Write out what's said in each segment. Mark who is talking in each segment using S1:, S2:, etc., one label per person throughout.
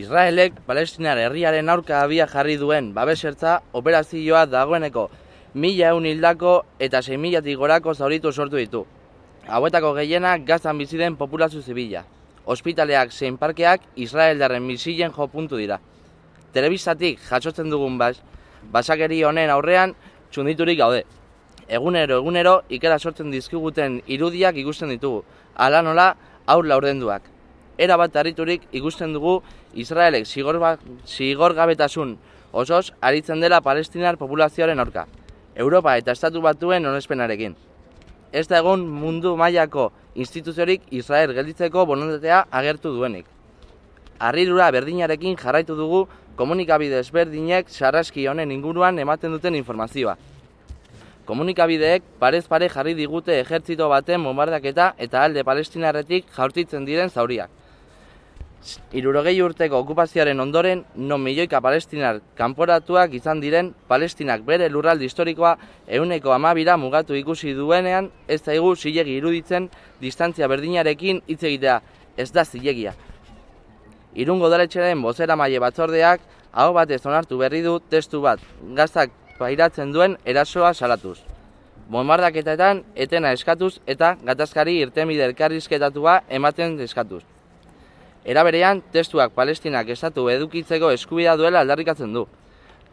S1: Israelek Palestinar herriaren aurka abia jarri duen babesertza operazioa dagoeneko mila eun hildako eta 6 milatik gorako zauritu sortu ditu. Hauetako gehienak gazan biziden populazio zibila. Hospitaleak zein parkeak Israeldarren misilen jo puntu dira. Telebistatik jasotzen dugun bas, basakeri honen aurrean txunditurik gaude. Egunero, egunero, ikera sortzen dizkiguten irudiak ikusten ditugu. Ala nola, aur laurdenduak. Era bat harriturik ikusten dugu Israelek zigor, ba, gabetasun osoz aritzen dela palestinar populazioaren aurka. Europa eta Estatu batuen onespenarekin. Ez da egon mundu mailako instituziorik Israel gelditzeko borondatea agertu duenik. Arrirura berdinarekin jarraitu dugu komunikabide ezberdinek sarraski honen inguruan ematen duten informazioa. Komunikabideek parez pare jarri digute ejertzito baten bombardaketa eta alde palestinarretik jaurtitzen diren zauriak. Irurogei urteko okupazioaren ondoren, non milioika palestinar kanporatuak izan diren, palestinak bere lurraldi historikoa euneko amabira mugatu ikusi duenean, ez zaigu zilegi iruditzen distantzia berdinarekin hitz egitea, ez da zilegia. Irungo daletxeren bozera maile batzordeak, hau batez onartu berri du testu bat, gaztak pairatzen duen erasoa salatuz. Bombardaketetan etena eskatuz eta gatazkari irtenbide elkarrizketatua ematen eskatuz. Era berean, testuak palestinak estatu edukitzeko eskubidea duela aldarrikatzen du.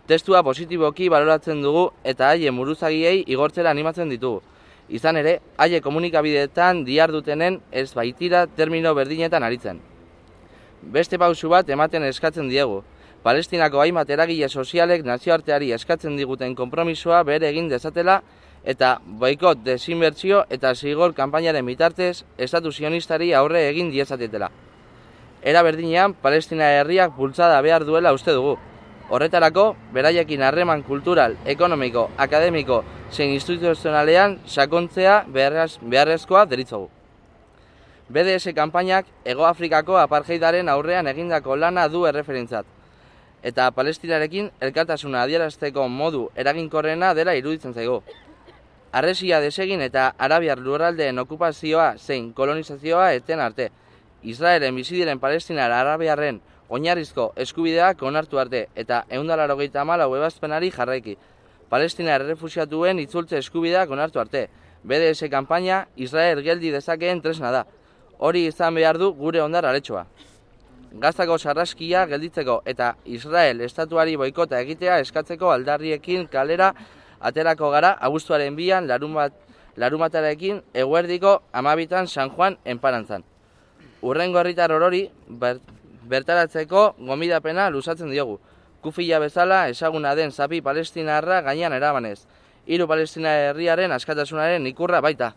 S1: Testua positiboki baloratzen dugu eta haien muruzagiei igortzera animatzen ditugu. Izan ere, haie komunikabideetan diar dutenen ez baitira termino berdinetan aritzen. Beste pausu bat ematen eskatzen diegu. Palestinako hainbat eragile sozialek nazioarteari eskatzen diguten konpromisoa bere egin dezatela eta boikot desinbertsio eta zigor kanpainaren bitartez estatu sionistari aurre egin diezatetela. Era berdinean, Palestina herriak bultzada behar duela uste dugu. Horretarako, beraiekin harreman kultural, ekonomiko, akademiko, zein instituzionalean sakontzea beharrez, beharrezkoa deritzogu. BDS kanpainak Ego Afrikako apartheidaren aurrean egindako lana du erreferentzat. Eta palestinarekin elkartasuna adierazteko modu eraginkorrena dela iruditzen zaigu. Arresia desegin eta Arabiar lurraldeen okupazioa zein kolonizazioa eten arte. Israelen bizidiren palestinar arabiarren oinarrizko eskubideak onartu arte eta eundalaro gehieta mala ebazpenari jarraiki. Palestina errefusiatuen itzultze eskubideak onartu arte. BDS kanpaina Israel geldi dezakeen tresna da. Hori izan behar du gure ondar aletxoa. Gaztako sarraskia gelditzeko eta Israel estatuari boikota egitea eskatzeko aldarriekin kalera aterako gara abuztuaren bian larumat, larumatarekin eguerdiko amabitan San Juan enparantzan. Urrengo herritar orori bertaratzeko gomidapena lusatzen diogu. Kufila bezala ezaguna den zapi palestinarra gainean erabanez. Hiru palestina herriaren askatasunaren ikurra baita.